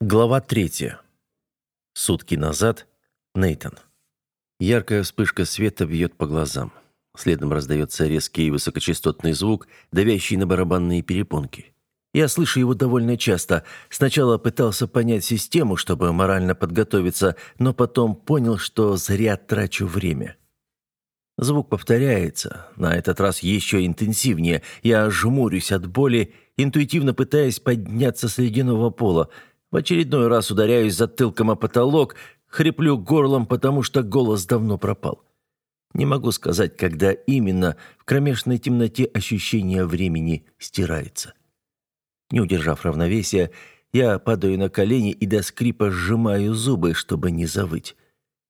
Глава третья. Сутки назад. Нейтон. Яркая вспышка света бьет по глазам. Следом раздается резкий и высокочастотный звук, давящий на барабанные перепонки. Я слышу его довольно часто. Сначала пытался понять систему, чтобы морально подготовиться, но потом понял, что зря трачу время. Звук повторяется, на этот раз еще интенсивнее. Я жмурюсь от боли, интуитивно пытаясь подняться с ледяного пола – в очередной раз ударяюсь затылком о потолок, хриплю горлом, потому что голос давно пропал. Не могу сказать, когда именно в кромешной темноте ощущение времени стирается. Не удержав равновесия, я падаю на колени и до скрипа сжимаю зубы, чтобы не завыть.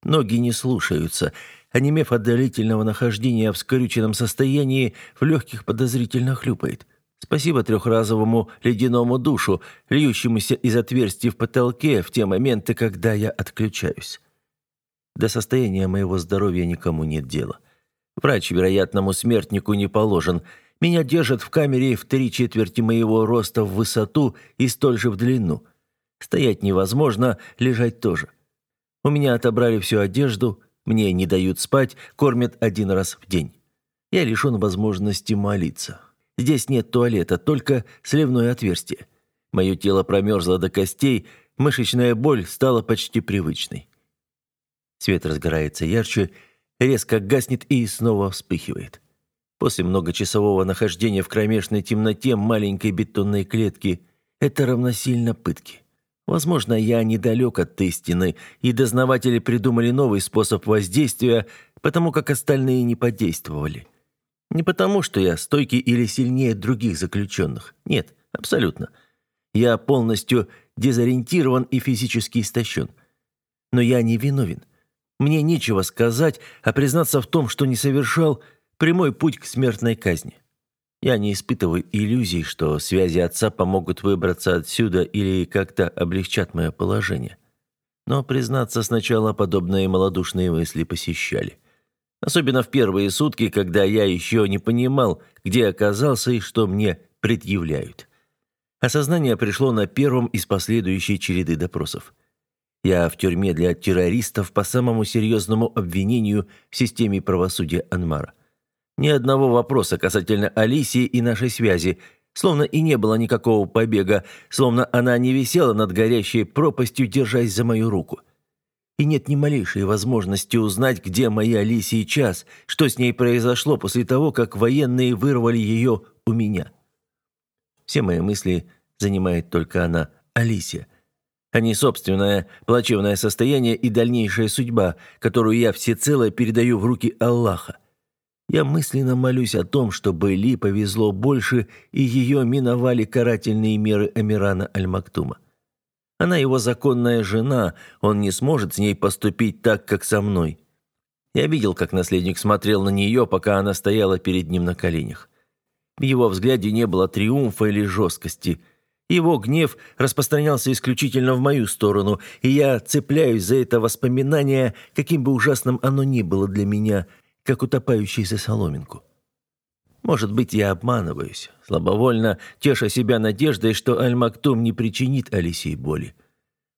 Ноги не слушаются. Онемев от длительного нахождения в скрюченном состоянии, в легких подозрительно хлюпает. Спасибо трехразовому ледяному душу, льющемуся из отверстий в потолке в те моменты, когда я отключаюсь. До состояния моего здоровья никому нет дела. Врач вероятному смертнику не положен. Меня держат в камере в три четверти моего роста в высоту и столь же в длину. Стоять невозможно, лежать тоже. У меня отобрали всю одежду, мне не дают спать, кормят один раз в день. Я лишен возможности молиться. Здесь нет туалета, только сливное отверстие. Мое тело промерзло до костей, мышечная боль стала почти привычной. Свет разгорается ярче, резко гаснет и снова вспыхивает. После многочасового нахождения в кромешной темноте маленькой бетонной клетки это равносильно пытке. Возможно, я недалек от истины, и дознаватели придумали новый способ воздействия, потому как остальные не подействовали. Не потому, что я стойкий или сильнее других заключенных. Нет, абсолютно. Я полностью дезориентирован и физически истощен. Но я не виновен. Мне нечего сказать, а признаться в том, что не совершал прямой путь к смертной казни. Я не испытываю иллюзий, что связи отца помогут выбраться отсюда или как-то облегчат мое положение. Но, признаться, сначала подобные малодушные мысли посещали. Особенно в первые сутки, когда я еще не понимал, где оказался и что мне предъявляют. Осознание пришло на первом из последующей череды допросов. Я в тюрьме для террористов по самому серьезному обвинению в системе правосудия Анмара. Ни одного вопроса касательно Алисии и нашей связи, словно и не было никакого побега, словно она не висела над горящей пропастью, держась за мою руку и нет ни малейшей возможности узнать, где моя Ли сейчас, что с ней произошло после того, как военные вырвали ее у меня. Все мои мысли занимает только она, Алисия, а не собственное плачевное состояние и дальнейшая судьба, которую я всецело передаю в руки Аллаха. Я мысленно молюсь о том, чтобы Ли повезло больше, и ее миновали карательные меры Амирана Аль-Мактума. Она его законная жена, он не сможет с ней поступить так, как со мной. Я видел, как наследник смотрел на нее, пока она стояла перед ним на коленях. В его взгляде не было триумфа или жесткости. Его гнев распространялся исключительно в мою сторону, и я цепляюсь за это воспоминание, каким бы ужасным оно ни было для меня, как утопающий за соломинку. Может быть, я обманываюсь, слабовольно теша себя надеждой, что Аль-Мактум не причинит Алисии боли.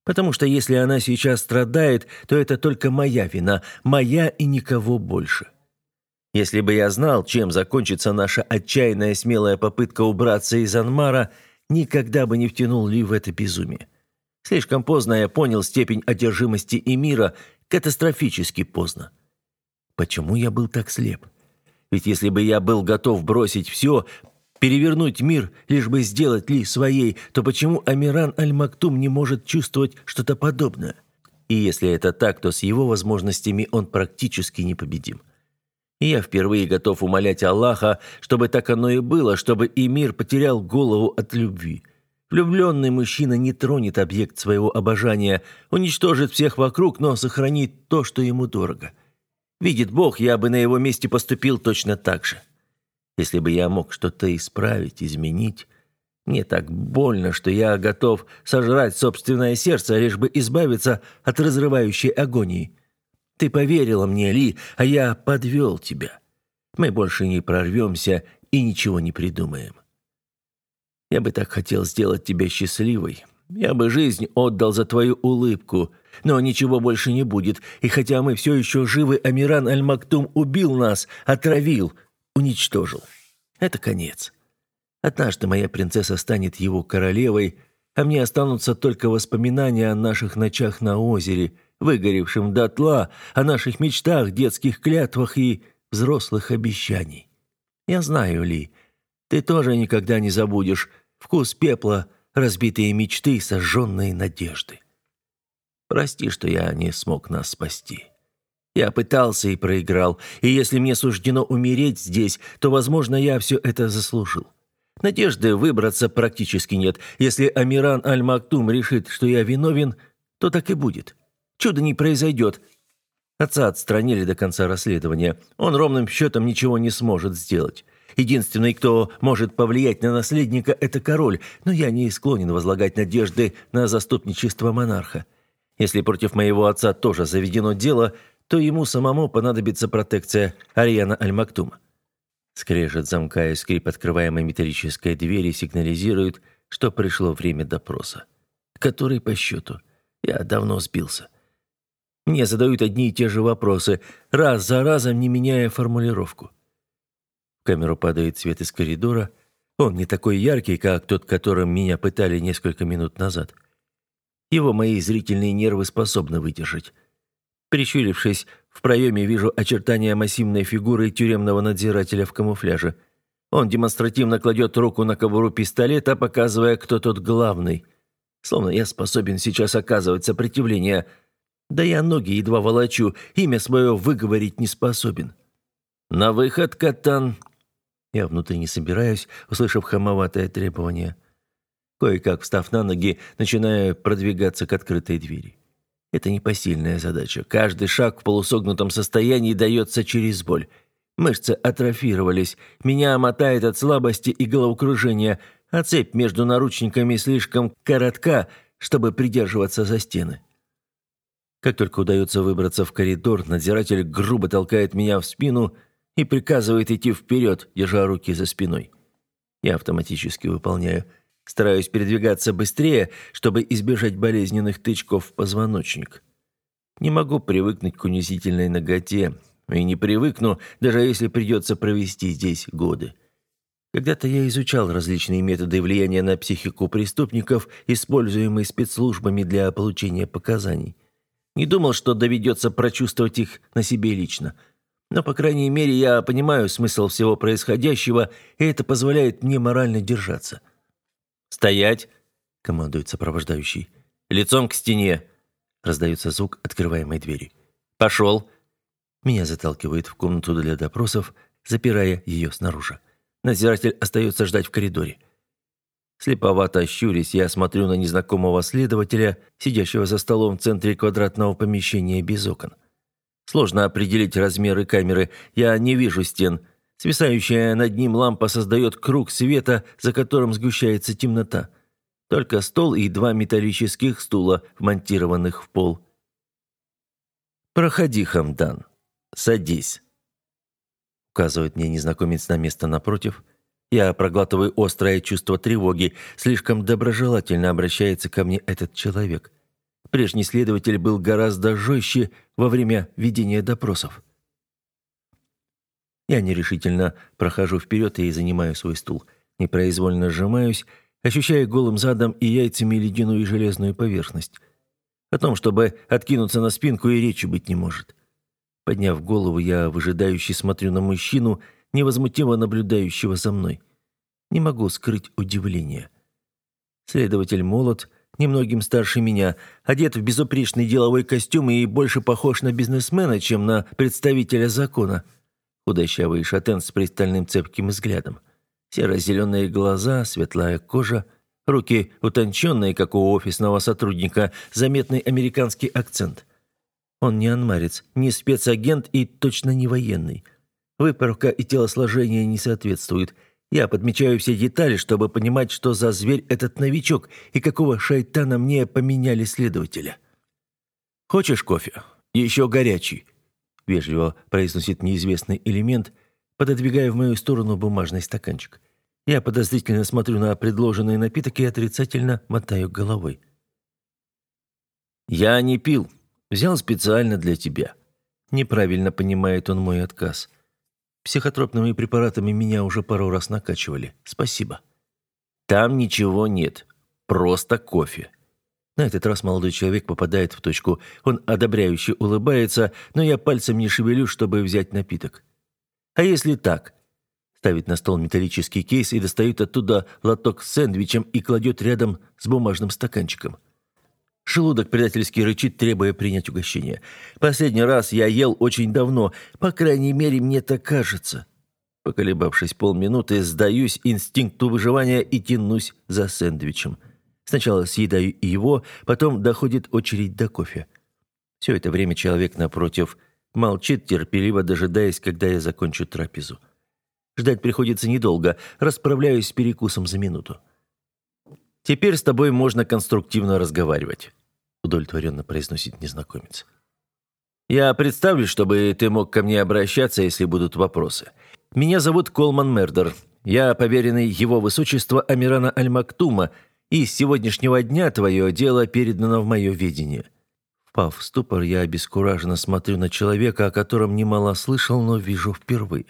Потому что если она сейчас страдает, то это только моя вина, моя и никого больше. Если бы я знал, чем закончится наша отчаянная смелая попытка убраться из Анмара, никогда бы не втянул Ли в это безумие. Слишком поздно я понял степень одержимости Эмира, катастрофически поздно. Почему я был так слеп? Ведь если бы я был готов бросить все, перевернуть мир, лишь бы сделать Ли своей, то почему Амиран Аль-Мактум не может чувствовать что-то подобное? И если это так, то с его возможностями он практически непобедим. И я впервые готов умолять Аллаха, чтобы так оно и было, чтобы и мир потерял голову от любви. Влюбленный мужчина не тронет объект своего обожания, уничтожит всех вокруг, но сохранит то, что ему дорого – Видит Бог, я бы на его месте поступил точно так же. Если бы я мог что-то исправить, изменить, мне так больно, что я готов сожрать собственное сердце, лишь бы избавиться от разрывающей агонии. Ты поверила мне, Ли, а я подвел тебя. Мы больше не прорвемся и ничего не придумаем. Я бы так хотел сделать тебя счастливой, Я бы жизнь отдал за твою улыбку, но ничего больше не будет. И хотя мы все еще живы, Амиран Аль-Мактум убил нас, отравил, уничтожил. Это конец. Однажды моя принцесса станет его королевой, а мне останутся только воспоминания о наших ночах на озере, выгоревшем дотла, о наших мечтах, детских клятвах и взрослых обещаний. Я знаю, Ли, ты тоже никогда не забудешь вкус пепла, разбитые мечты, сожженные надежды. Прости, что я не смог нас спасти. Я пытался и проиграл, и если мне суждено умереть здесь, то, возможно, я все это заслужил. Надежды выбраться практически нет. Если Амиран Аль-Мактум решит, что я виновен, то так и будет. Чудо не произойдет. Отца отстранили до конца расследования. Он ровным счетом ничего не сможет сделать. Единственный, кто может повлиять на наследника, это король, но я не склонен возлагать надежды на заступничество монарха. Если против моего отца тоже заведено дело, то ему самому понадобится протекция Ариана Аль-Мактума. Скрежет замка и скрип открываемой металлической двери сигнализируют, что пришло время допроса. Который по счету? Я давно сбился. Мне задают одни и те же вопросы, раз за разом не меняя формулировку. В камеру падает свет из коридора. Он не такой яркий, как тот, которым меня пытали несколько минут назад. Его мои зрительные нервы способны выдержать. Прищурившись, в проеме вижу очертания массивной фигуры тюремного надзирателя в камуфляже. Он демонстративно кладет руку на кобуру пистолета, показывая, кто тот главный. Словно я способен сейчас оказывать сопротивление. Да я ноги едва волочу, имя свое выговорить не способен. «На выход, Катан!» Я внутренне собираюсь, услышав хамоватое требование. Кое-как, встав на ноги, начинаю продвигаться к открытой двери. Это непосильная задача. Каждый шаг в полусогнутом состоянии дается через боль. Мышцы атрофировались, меня мотает от слабости и головокружения, а цепь между наручниками слишком коротка, чтобы придерживаться за стены. Как только удается выбраться в коридор, надзиратель грубо толкает меня в спину и приказывает идти вперед, держа руки за спиной. Я автоматически выполняю – Стараюсь передвигаться быстрее, чтобы избежать болезненных тычков в позвоночник. Не могу привыкнуть к унизительной ноготе, и не привыкну, даже если придется провести здесь годы. Когда-то я изучал различные методы влияния на психику преступников, используемые спецслужбами для получения показаний. Не думал, что доведется прочувствовать их на себе лично. Но, по крайней мере, я понимаю смысл всего происходящего, и это позволяет мне морально держаться. «Стоять!» — командует сопровождающий. «Лицом к стене!» — раздается звук открываемой двери. «Пошел!» Меня заталкивает в комнату для допросов, запирая ее снаружи. Надзиратель остается ждать в коридоре. Слеповато щурясь, я смотрю на незнакомого следователя, сидящего за столом в центре квадратного помещения без окон. Сложно определить размеры камеры, я не вижу стен, Свисающая над ним лампа создает круг света, за которым сгущается темнота. Только стол и два металлических стула, вмонтированных в пол. «Проходи, Хамдан. Садись», — указывает мне незнакомец на место напротив. Я проглатываю острое чувство тревоги. Слишком доброжелательно обращается ко мне этот человек. Прежний следователь был гораздо жестче во время ведения допросов. Я нерешительно прохожу вперед и занимаю свой стул. Непроизвольно сжимаюсь, ощущая голым задом и яйцами ледяную и железную поверхность. О том, чтобы откинуться на спинку, и речи быть не может. Подняв голову, я выжидающе смотрю на мужчину, невозмутимо наблюдающего за мной. Не могу скрыть удивление. Следователь молод, немногим старше меня, одет в безупречный деловой костюм и больше похож на бизнесмена, чем на представителя закона – худощавый шатен с пристальным цепким взглядом. Серо-зеленые глаза, светлая кожа, руки утонченные, как у офисного сотрудника, заметный американский акцент. Он не анмарец, не спецагент и точно не военный. Выправка и телосложение не соответствуют. Я подмечаю все детали, чтобы понимать, что за зверь этот новичок и какого шайтана мне поменяли следователя. «Хочешь кофе? Еще горячий», вежливо произносит неизвестный элемент, пододвигая в мою сторону бумажный стаканчик. Я подозрительно смотрю на предложенный напиток и отрицательно мотаю головой. «Я не пил. Взял специально для тебя». Неправильно понимает он мой отказ. Психотропными препаратами меня уже пару раз накачивали. Спасибо. Там ничего нет. Просто кофе. На этот раз молодой человек попадает в точку. Он одобряюще улыбается, но я пальцем не шевелю, чтобы взять напиток. А если так? Ставит на стол металлический кейс и достает оттуда лоток с сэндвичем и кладет рядом с бумажным стаканчиком. Желудок предательски рычит, требуя принять угощение. Последний раз я ел очень давно, по крайней мере, мне так кажется. Поколебавшись полминуты, сдаюсь инстинкту выживания и тянусь за сэндвичем. Сначала съедаю его, потом доходит очередь до кофе. Все это время человек напротив молчит, терпеливо дожидаясь, когда я закончу трапезу. Ждать приходится недолго, расправляюсь с перекусом за минуту. «Теперь с тобой можно конструктивно разговаривать», — удовлетворенно произносит незнакомец. «Я представлю, чтобы ты мог ко мне обращаться, если будут вопросы. Меня зовут Колман Мердер. Я поверенный его высочества Амирана Аль-Мактума, и с сегодняшнего дня твое дело передано в мое видение». Впав в ступор, я обескураженно смотрю на человека, о котором немало слышал, но вижу впервые.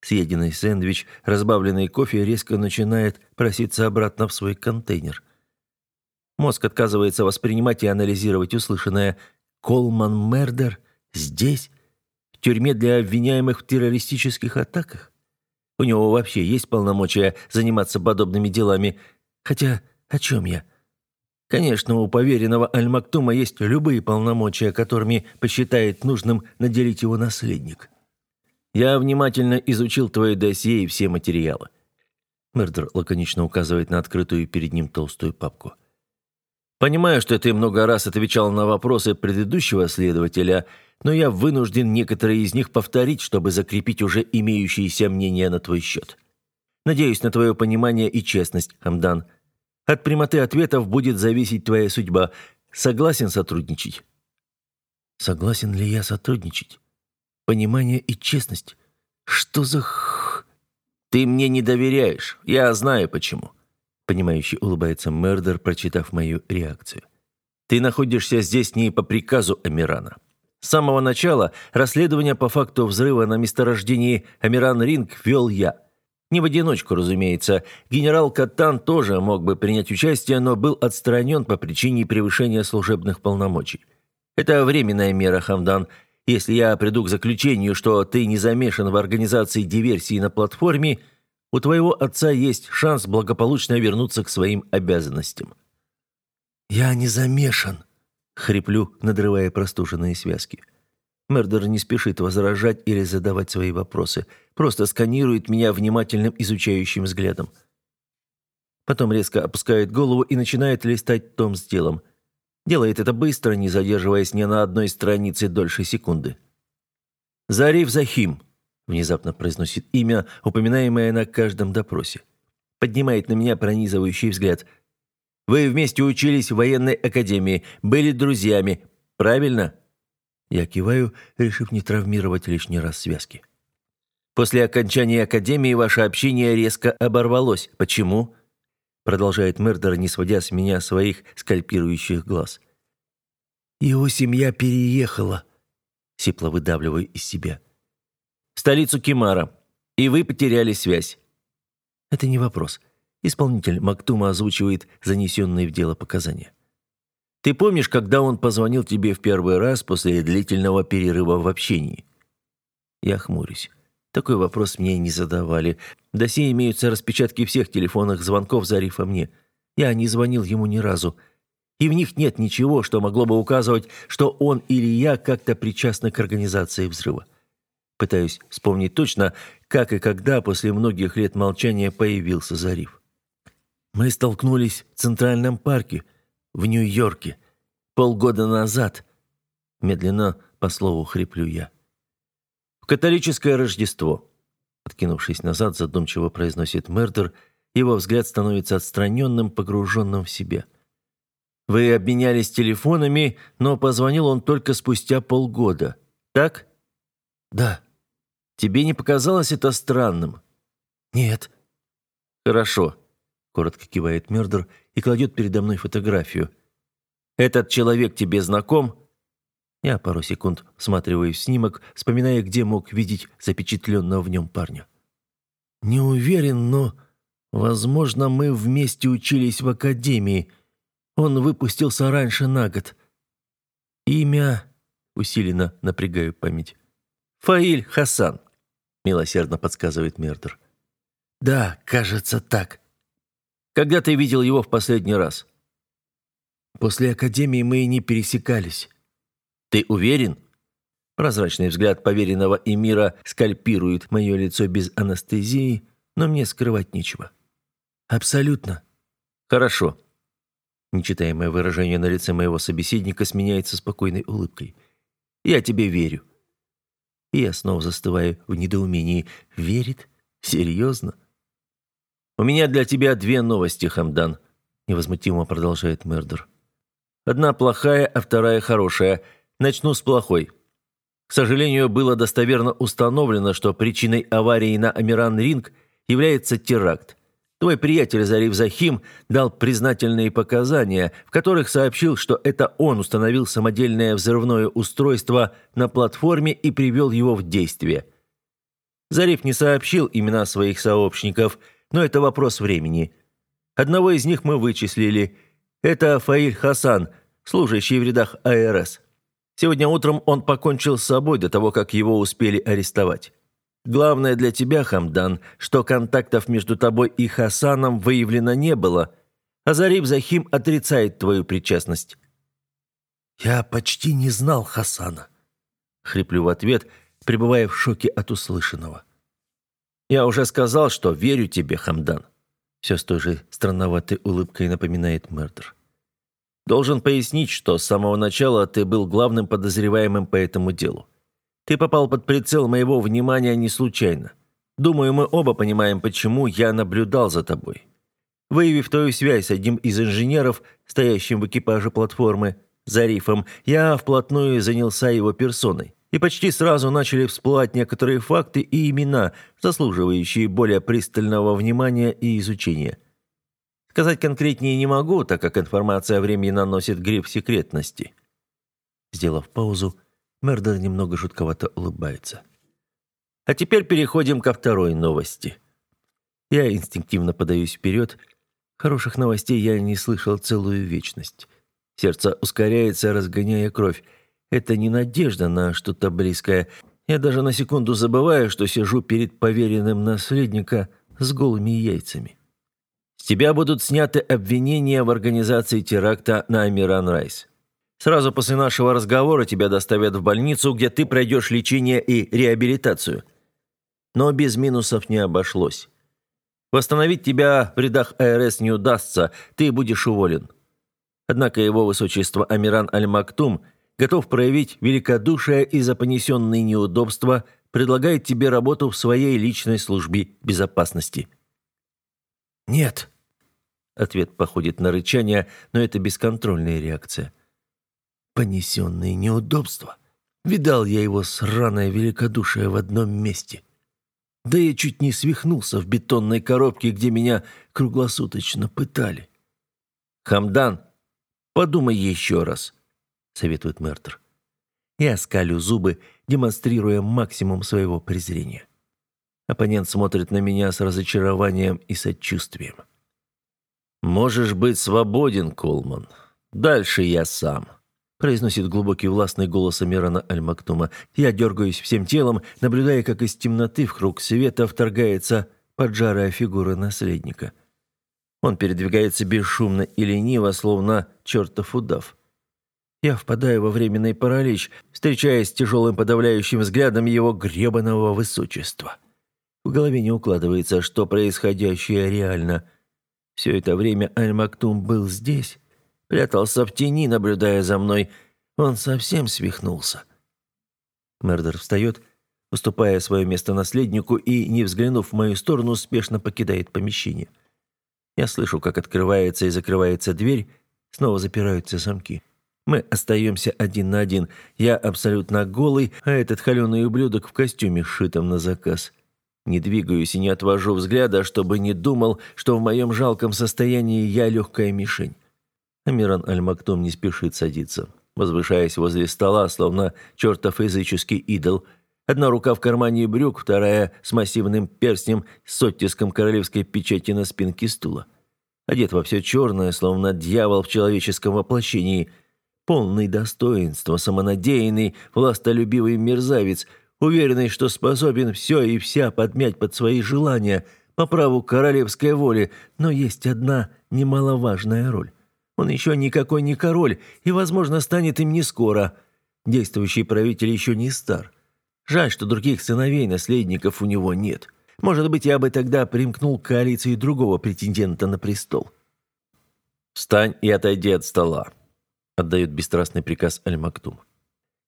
Съеденный сэндвич, разбавленный кофе резко начинает проситься обратно в свой контейнер. Мозг отказывается воспринимать и анализировать услышанное. «Колман Мердер? Здесь? В тюрьме для обвиняемых в террористических атаках? У него вообще есть полномочия заниматься подобными делами? Хотя о чем я?» Конечно, у поверенного Аль-Мактума есть любые полномочия, которыми посчитает нужным наделить его наследник. Я внимательно изучил твое досье и все материалы». Мердер лаконично указывает на открытую перед ним толстую папку. «Понимаю, что ты много раз отвечал на вопросы предыдущего следователя, но я вынужден некоторые из них повторить, чтобы закрепить уже имеющиеся мнения на твой счет. Надеюсь на твое понимание и честность, Хамдан. От прямоты ответов будет зависеть твоя судьба. Согласен сотрудничать?» «Согласен ли я сотрудничать?» понимание и честность. Что за х... Ты мне не доверяешь. Я знаю почему. Понимающий улыбается Мердер, прочитав мою реакцию. Ты находишься здесь не по приказу Амирана. С самого начала расследование по факту взрыва на месторождении Амиран Ринг вел я. Не в одиночку, разумеется. Генерал Катан тоже мог бы принять участие, но был отстранен по причине превышения служебных полномочий. Это временная мера, Хамдан, если я приду к заключению, что ты не замешан в организации диверсии на платформе, у твоего отца есть шанс благополучно вернуться к своим обязанностям». «Я не замешан», — хриплю, надрывая простуженные связки. Мердер не спешит возражать или задавать свои вопросы, просто сканирует меня внимательным изучающим взглядом. Потом резко опускает голову и начинает листать том с делом — Делает это быстро, не задерживаясь ни на одной странице дольше секунды. «Зариф Захим», — внезапно произносит имя, упоминаемое на каждом допросе. Поднимает на меня пронизывающий взгляд. «Вы вместе учились в военной академии, были друзьями, правильно?» Я киваю, решив не травмировать лишний раз связки. «После окончания академии ваше общение резко оборвалось. Почему?» продолжает Мердер, не сводя с меня своих скальпирующих глаз. «Его семья переехала», — сипло выдавливаю из себя. «В столицу Кимара. И вы потеряли связь». Это не вопрос. Исполнитель Мактума озвучивает занесенные в дело показания. «Ты помнишь, когда он позвонил тебе в первый раз после длительного перерыва в общении?» Я хмурюсь. Такой вопрос мне не задавали. В досье имеются распечатки всех телефонных звонков Зарифа мне. Я не звонил ему ни разу. И в них нет ничего, что могло бы указывать, что он или я как-то причастны к организации взрыва. Пытаюсь вспомнить точно, как и когда после многих лет молчания появился Зариф. Мы столкнулись в Центральном парке в Нью-Йорке полгода назад. Медленно по слову хриплю я. В католическое Рождество. Откинувшись назад, задумчиво произносит Мердер, его взгляд становится отстраненным, погруженным в себя. «Вы обменялись телефонами, но позвонил он только спустя полгода, так?» «Да». «Тебе не показалось это странным?» «Нет». «Хорошо», — коротко кивает Мердер и кладет передо мной фотографию. «Этот человек тебе знаком?» Я пару секунд всматриваюсь в снимок, вспоминая, где мог видеть запечатленного в нем парня. «Не уверен, но, возможно, мы вместе учились в академии. Он выпустился раньше на год. Имя...» Усиленно напрягаю память. «Фаиль Хасан», — милосердно подсказывает Мердер. «Да, кажется, так». «Когда ты видел его в последний раз?» «После академии мы и не пересекались». «Ты уверен?» Прозрачный взгляд поверенного Эмира скальпирует мое лицо без анестезии, но мне скрывать нечего. «Абсолютно». «Хорошо». Нечитаемое выражение на лице моего собеседника сменяется спокойной улыбкой. «Я тебе верю». И я снова застываю в недоумении. «Верит? Серьезно?» «У меня для тебя две новости, Хамдан», — невозмутимо продолжает Мердер. «Одна плохая, а вторая хорошая. Начну с плохой. К сожалению, было достоверно установлено, что причиной аварии на Амиран-Ринг является теракт. Твой приятель Зариф Захим дал признательные показания, в которых сообщил, что это он установил самодельное взрывное устройство на платформе и привел его в действие. Зариф не сообщил имена своих сообщников, но это вопрос времени. Одного из них мы вычислили. Это Фаиль Хасан, служащий в рядах АРС. Сегодня утром он покончил с собой до того, как его успели арестовать. Главное для тебя, Хамдан, что контактов между тобой и Хасаном выявлено не было, а Зариб Захим отрицает твою причастность». «Я почти не знал Хасана», — хриплю в ответ, пребывая в шоке от услышанного. «Я уже сказал, что верю тебе, Хамдан», — все с той же странноватой улыбкой напоминает Мердер. «Должен пояснить, что с самого начала ты был главным подозреваемым по этому делу. Ты попал под прицел моего внимания не случайно. Думаю, мы оба понимаем, почему я наблюдал за тобой. Выявив твою связь с одним из инженеров, стоящим в экипаже платформы, Зарифом, я вплотную занялся его персоной. И почти сразу начали всплывать некоторые факты и имена, заслуживающие более пристального внимания и изучения. Сказать конкретнее не могу, так как информация временно носит гриф секретности. Сделав паузу, Мердер немного жутковато улыбается. А теперь переходим ко второй новости. Я инстинктивно подаюсь вперед. Хороших новостей я не слышал целую вечность. Сердце ускоряется, разгоняя кровь. Это не надежда на что-то близкое. Я даже на секунду забываю, что сижу перед поверенным наследника с голыми яйцами. С тебя будут сняты обвинения в организации теракта на Амиран Райс. Сразу после нашего разговора тебя доставят в больницу, где ты пройдешь лечение и реабилитацию. Но без минусов не обошлось. Восстановить тебя в рядах АРС не удастся, ты будешь уволен. Однако его высочество Амиран Аль-Мактум готов проявить великодушие и за понесенные неудобства предлагает тебе работу в своей личной службе безопасности. «Нет», — ответ походит на рычание, но это бесконтрольная реакция понесенные неудобства. Видал я его сраное великодушие в одном месте. Да я чуть не свихнулся в бетонной коробке, где меня круглосуточно пытали. «Хамдан, подумай еще раз», — советует Мертер. Я скалю зубы, демонстрируя максимум своего презрения. Оппонент смотрит на меня с разочарованием и сочувствием. «Можешь быть свободен, Колман. Дальше я сам» произносит глубокий властный голос Амирана Аль-Мактума. Я дергаюсь всем телом, наблюдая, как из темноты в круг света вторгается поджарая фигура наследника. Он передвигается бесшумно и лениво, словно чертов удав. Я впадаю во временный паралич, встречаясь с тяжелым подавляющим взглядом его гребаного высочества. В голове не укладывается, что происходящее реально. Все это время Аль-Мактум был здесь, Прятался в тени, наблюдая за мной. Он совсем свихнулся. Мердер встает, уступая свое место наследнику и, не взглянув в мою сторону, спешно покидает помещение. Я слышу, как открывается и закрывается дверь, снова запираются замки. Мы остаемся один на один. Я абсолютно голый, а этот холеный ублюдок в костюме, сшитом на заказ. Не двигаюсь и не отвожу взгляда, чтобы не думал, что в моем жалком состоянии я легкая мишень. Амиран Аль-Мактум не спешит садиться, возвышаясь возле стола, словно чертов языческий идол. Одна рука в кармане брюк, вторая с массивным перстнем с оттиском королевской печати на спинке стула. Одет во все черное, словно дьявол в человеческом воплощении. Полный достоинства, самонадеянный, властолюбивый мерзавец – уверенный, что способен все и вся подмять под свои желания по праву королевской воли, но есть одна немаловажная роль. Он еще никакой не король и, возможно, станет им не скоро. Действующий правитель еще не стар. Жаль, что других сыновей-наследников у него нет. Может быть, я бы тогда примкнул к коалиции другого претендента на престол. «Встань и отойди от стола», — отдает бесстрастный приказ Аль-Мактум.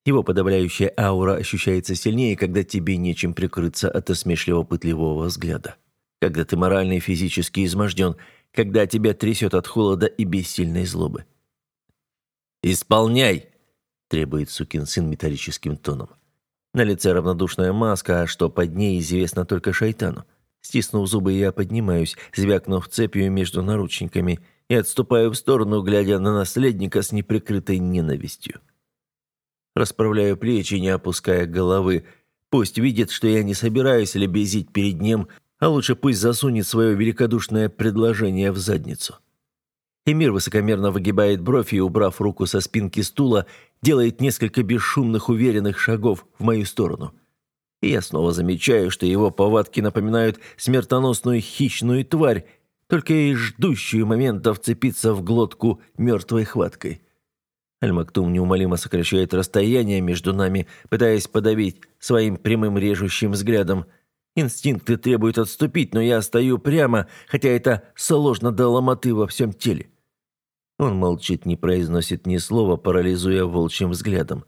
Его подавляющая аура ощущается сильнее, когда тебе нечем прикрыться от осмешливо-пытливого взгляда. Когда ты морально и физически изможден, когда тебя трясет от холода и бессильной злобы. «Исполняй!» – требует сукин сын металлическим тоном. На лице равнодушная маска, а что под ней известно только шайтану. Стиснув зубы, я поднимаюсь, звякнув цепью между наручниками, и отступаю в сторону, глядя на наследника с неприкрытой ненавистью. Расправляю плечи, не опуская головы. Пусть видит, что я не собираюсь лебезить перед ним, а лучше пусть засунет свое великодушное предложение в задницу. Эмир высокомерно выгибает бровь и, убрав руку со спинки стула, делает несколько бесшумных уверенных шагов в мою сторону. Я снова замечаю, что его повадки напоминают смертоносную хищную тварь, только и ждущую момента вцепиться в глотку мертвой хваткой. Аль-Мактум неумолимо сокращает расстояние между нами, пытаясь подавить своим прямым режущим взглядом. Инстинкты требуют отступить, но я стою прямо, хотя это сложно до ломоты во всем теле. Он молчит, не произносит ни слова, парализуя волчьим взглядом.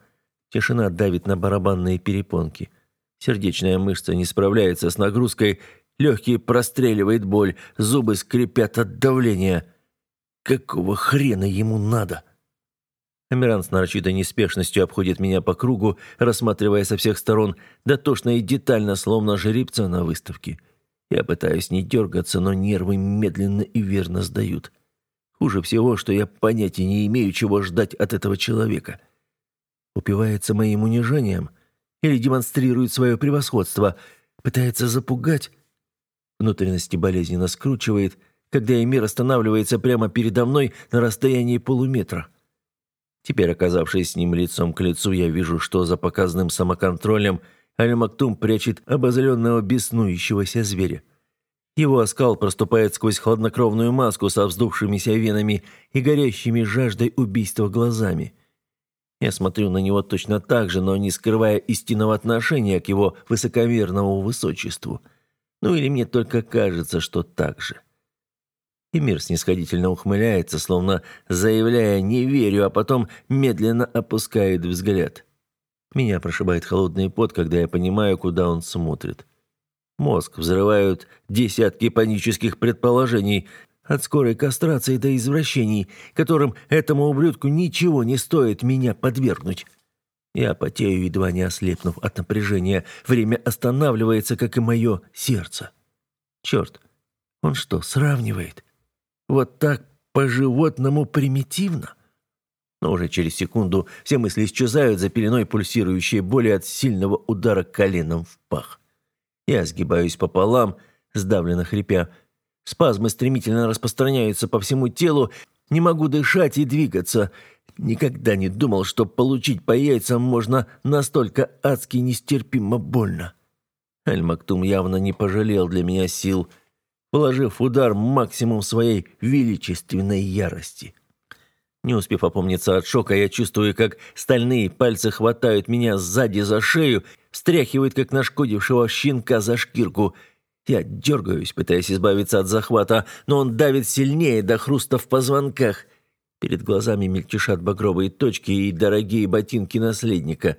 Тишина давит на барабанные перепонки. Сердечная мышца не справляется с нагрузкой, легкие простреливает боль, зубы скрипят от давления. Какого хрена ему надо? Амиран с нарочитой неспешностью обходит меня по кругу, рассматривая со всех сторон, дотошно и детально, словно жеребца на выставке. Я пытаюсь не дергаться, но нервы медленно и верно сдают. Хуже всего, что я понятия не имею, чего ждать от этого человека. Упивается моим унижением или демонстрирует свое превосходство, пытается запугать. Внутренности болезненно скручивает, когда Эмир останавливается прямо передо мной на расстоянии полуметра. Теперь, оказавшись с ним лицом к лицу, я вижу, что за показным самоконтролем Аль-Мактум прячет обозленного беснующегося зверя. Его оскал проступает сквозь хладнокровную маску со вздувшимися венами и горящими жаждой убийства глазами. Я смотрю на него точно так же, но не скрывая истинного отношения к его высокомерному высочеству. Ну или мне только кажется, что так же. И мир снисходительно ухмыляется, словно заявляя «не верю», а потом медленно опускает взгляд. Меня прошибает холодный пот, когда я понимаю, куда он смотрит. Мозг взрывают десятки панических предположений, от скорой кастрации до извращений, которым этому ублюдку ничего не стоит меня подвергнуть. Я потею, едва не ослепнув от напряжения. Время останавливается, как и мое сердце. Черт, он что, сравнивает? Вот так по-животному примитивно. Но уже через секунду все мысли исчезают за пеленой пульсирующей боли от сильного удара коленом в пах. Я сгибаюсь пополам, сдавленно хрипя. Спазмы стремительно распространяются по всему телу, не могу дышать и двигаться. Никогда не думал, что получить по яйцам можно настолько адски нестерпимо больно. Аль-Мактум явно не пожалел для меня сил – положив удар максимум своей величественной ярости. Не успев опомниться от шока, я чувствую, как стальные пальцы хватают меня сзади за шею, встряхивают, как нашкодившего щенка за шкирку. Я дергаюсь, пытаясь избавиться от захвата, но он давит сильнее до хруста в позвонках. Перед глазами мельтешат багровые точки и дорогие ботинки наследника.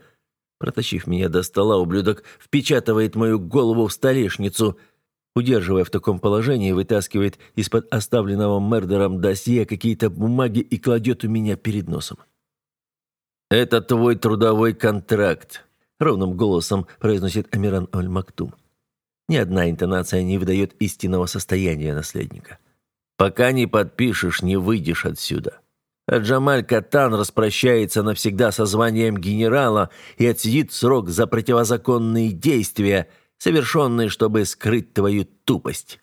Протащив меня до стола, ублюдок впечатывает мою голову в столешницу — Удерживая в таком положении, вытаскивает из-под оставленного Мердером досье какие-то бумаги и кладет у меня перед носом. «Это твой трудовой контракт», — ровным голосом произносит Амиран Аль-Мактум. Ни одна интонация не выдает истинного состояния наследника. «Пока не подпишешь, не выйдешь отсюда». А Джамаль Катан распрощается навсегда со званием генерала и отсидит срок за противозаконные действия, совершенные, чтобы скрыть твою тупость.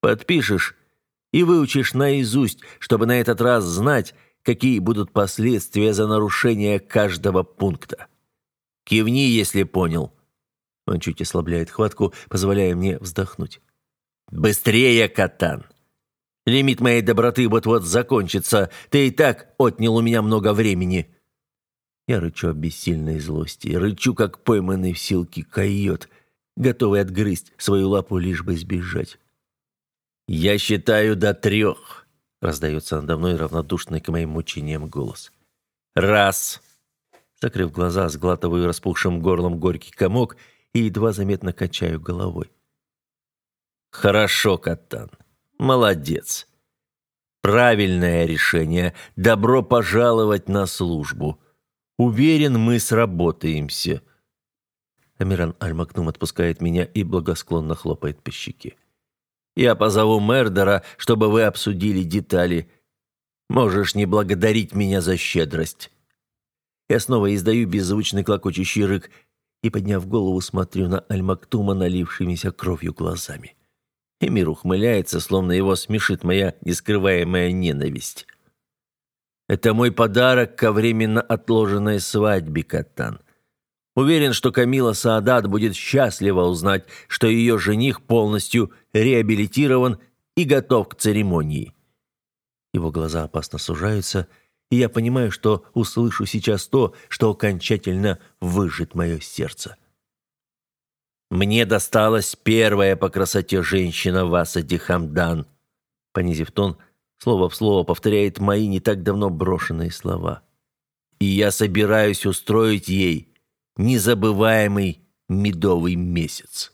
Подпишешь и выучишь наизусть, чтобы на этот раз знать, какие будут последствия за нарушение каждого пункта. Кивни, если понял. Он чуть ослабляет хватку, позволяя мне вздохнуть. «Быстрее, Катан!» Лимит моей доброты вот-вот закончится. Ты и так отнял у меня много времени». Я рычу от бессильной злости, рычу, как пойманный в силке койот, готовый отгрызть свою лапу, лишь бы сбежать. «Я считаю до трех», — раздается надо мной равнодушный к моим мучениям голос. «Раз!» Закрыв глаза, сглатываю распухшим горлом горький комок и едва заметно качаю головой. «Хорошо, Катан. Молодец. Правильное решение. Добро пожаловать на службу. Уверен, мы сработаемся. Амиран Аль-Макнум отпускает меня и благосклонно хлопает по щеке. Я позову Мердера, чтобы вы обсудили детали. Можешь не благодарить меня за щедрость. Я снова издаю беззвучный клокочущий рык и, подняв голову, смотрю на Аль-Мактума налившимися кровью глазами. Эмир ухмыляется, словно его смешит моя нескрываемая ненависть. «Это мой подарок ко временно отложенной свадьбе, Катан. Уверен, что Камила Саадат будет счастлива узнать, что ее жених полностью реабилитирован и готов к церемонии». Его глаза опасно сужаются, и я понимаю, что услышу сейчас то, что окончательно выжжет мое сердце. Мне досталась первая по красоте женщина в Асаде Хамдан. Понизив тон, слово в слово повторяет мои не так давно брошенные слова. И я собираюсь устроить ей незабываемый медовый месяц.